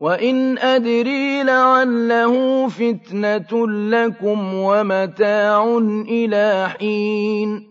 وَإِنْ أَدْرِي لَعَلَّهُ فِتْنَةٌ لَّكُمْ وَمَتَاعٌ إِلَىٰ حِينٍ